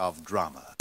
of drama.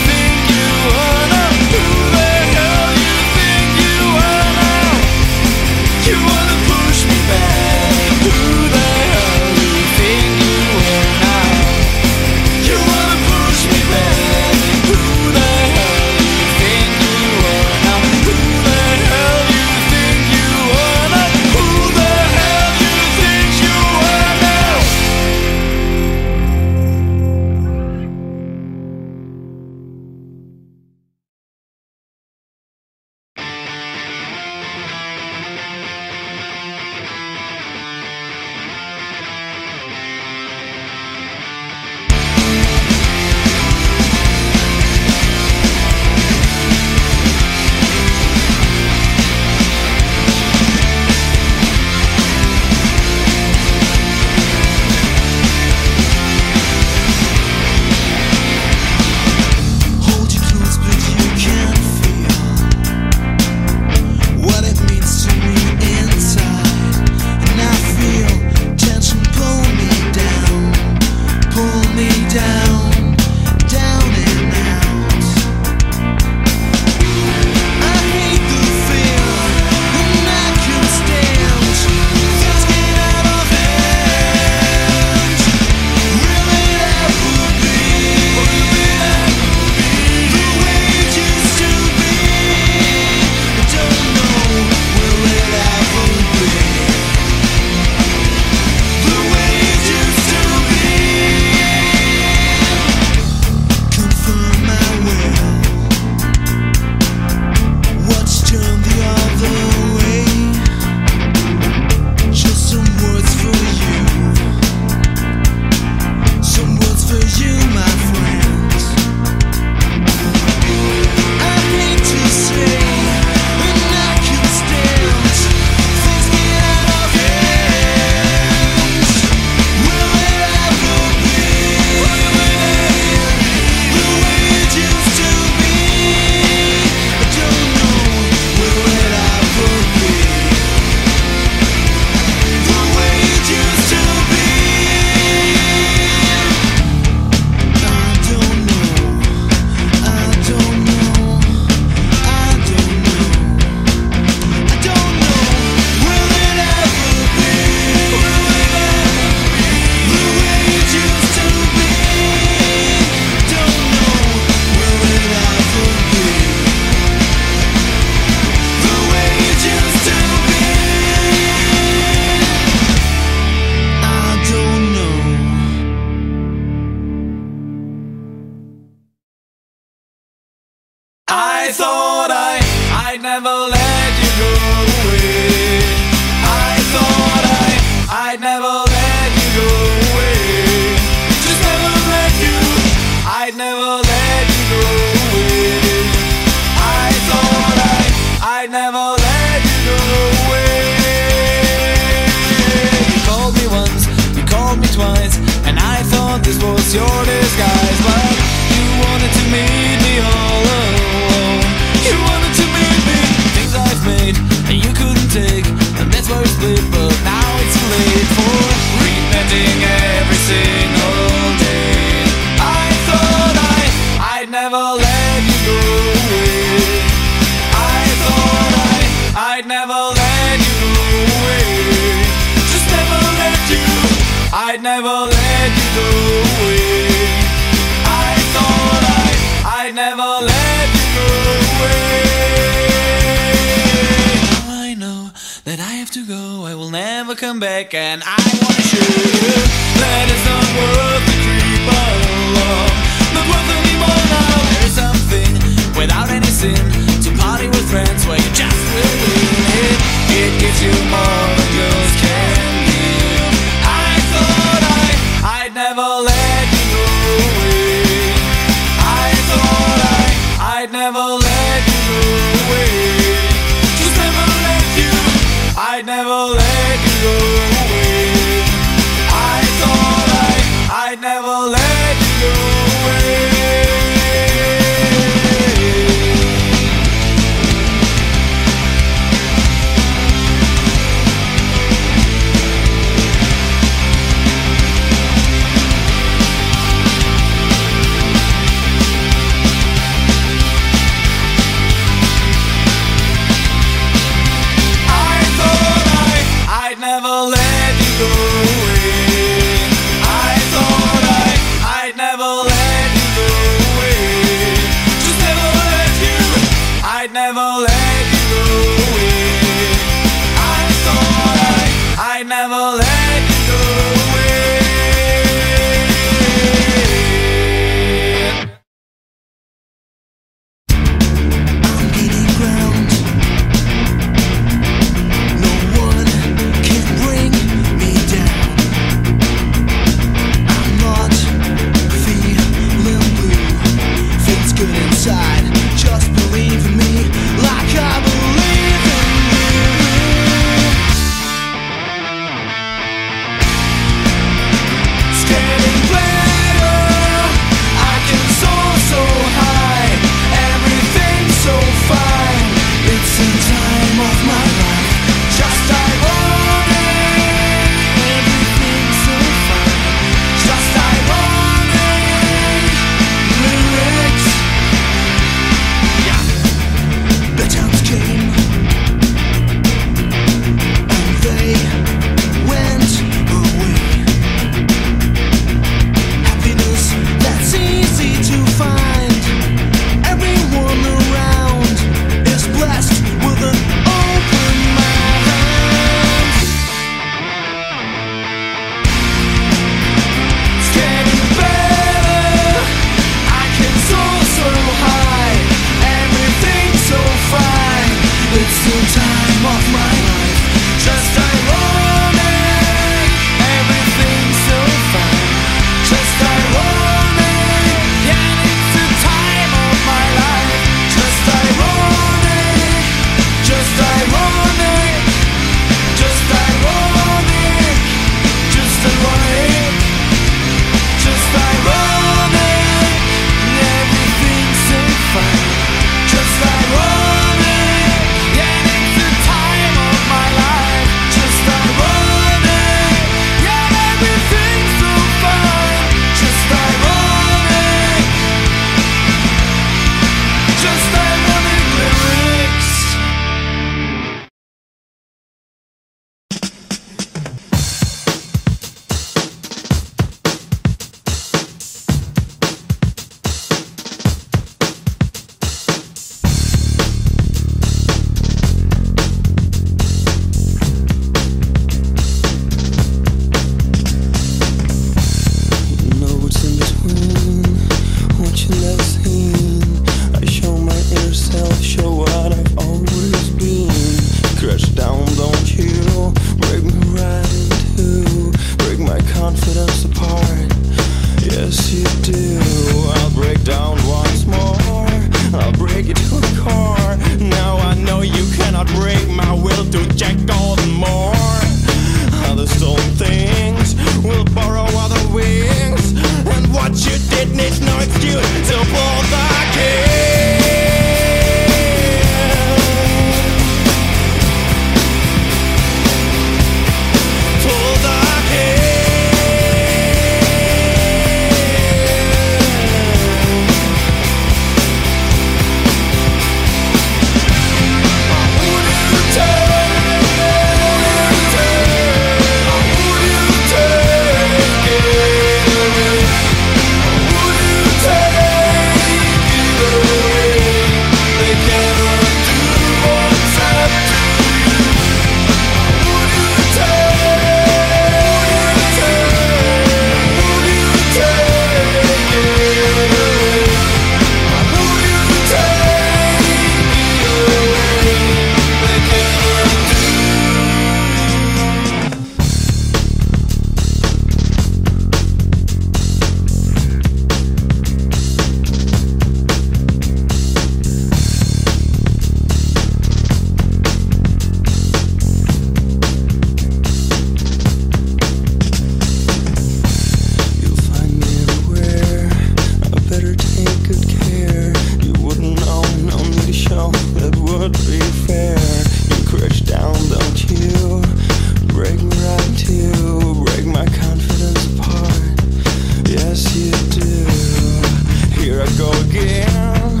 go again.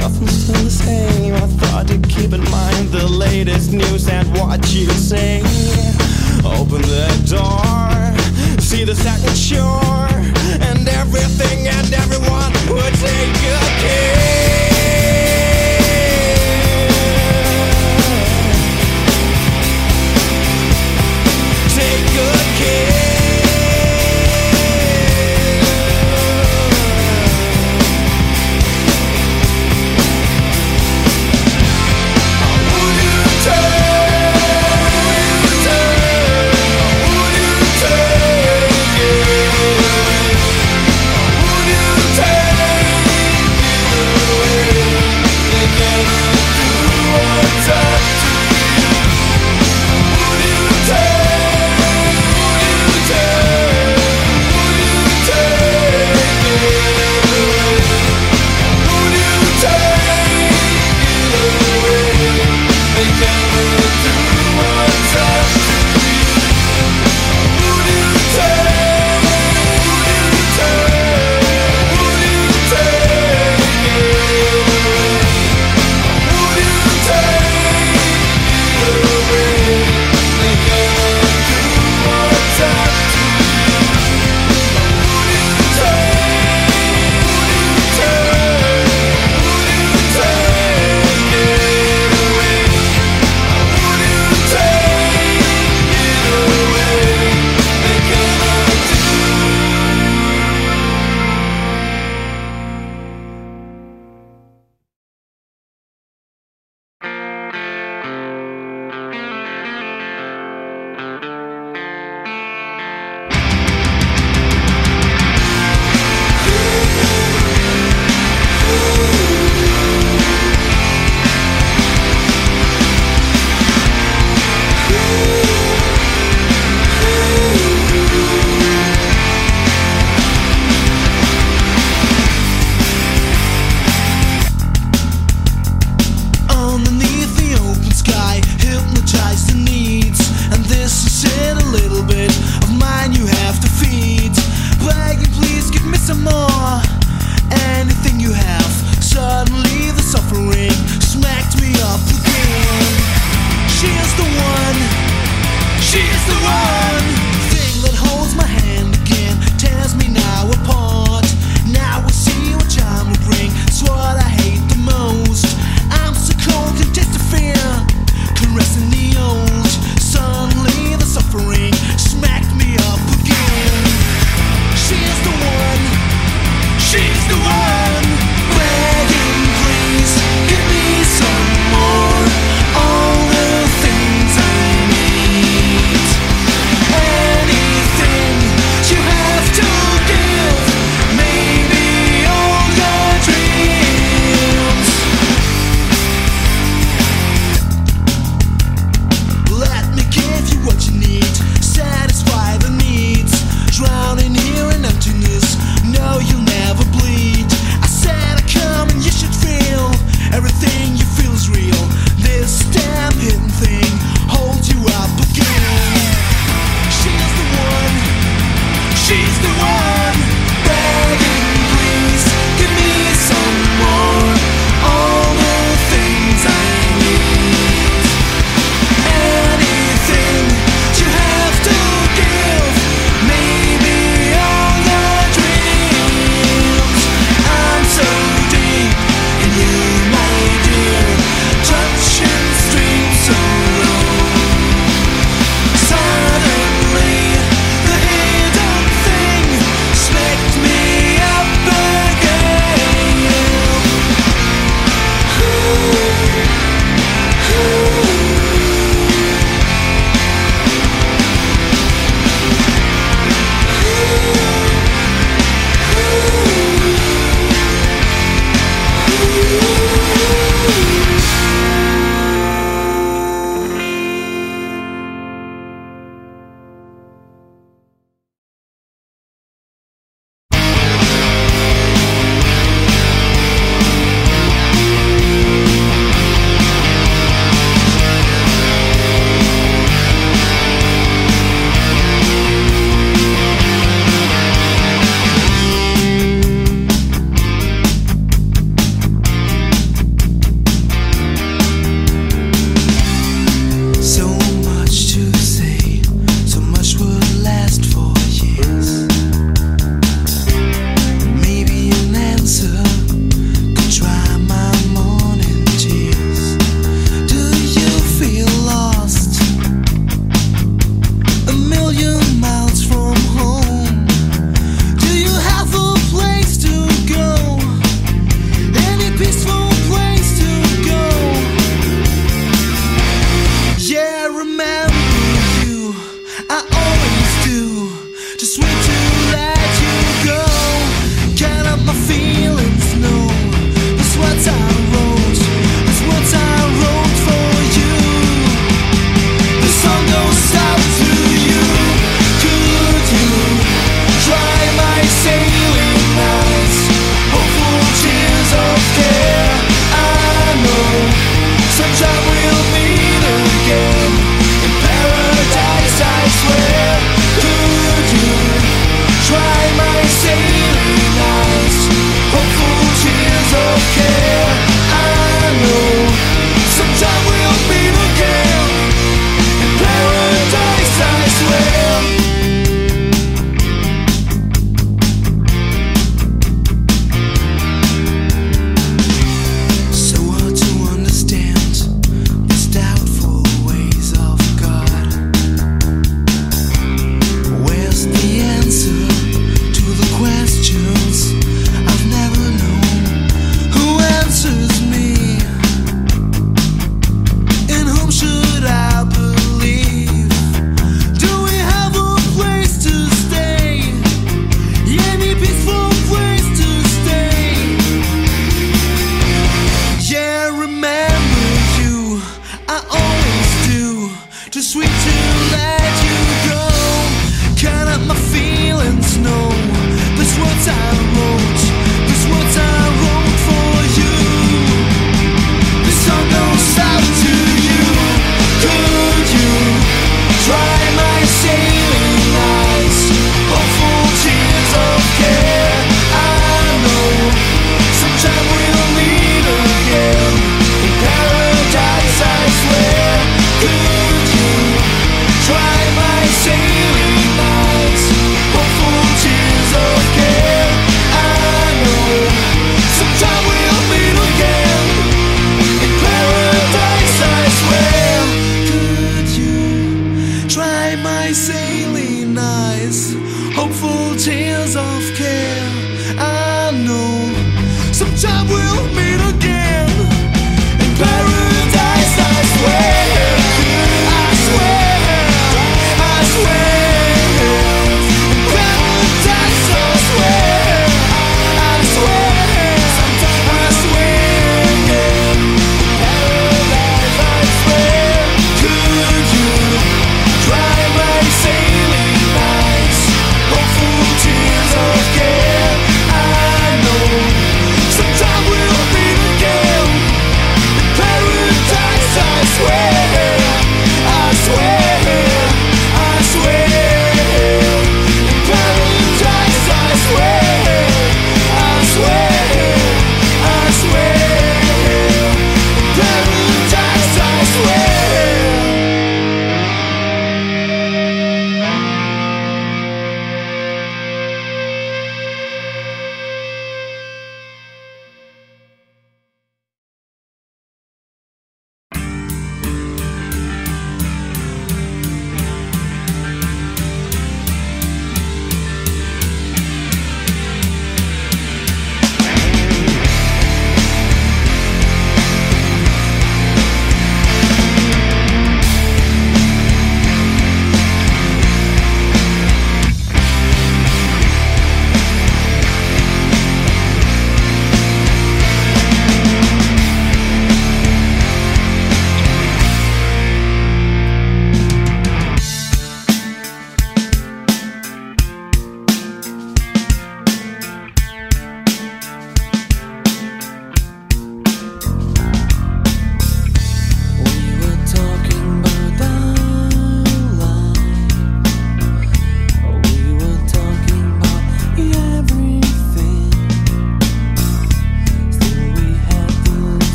Nothing's still the same. I thought to keep in mind the latest news and what you say. Open the door, see the second shore, and everything and everyone would take a kiss.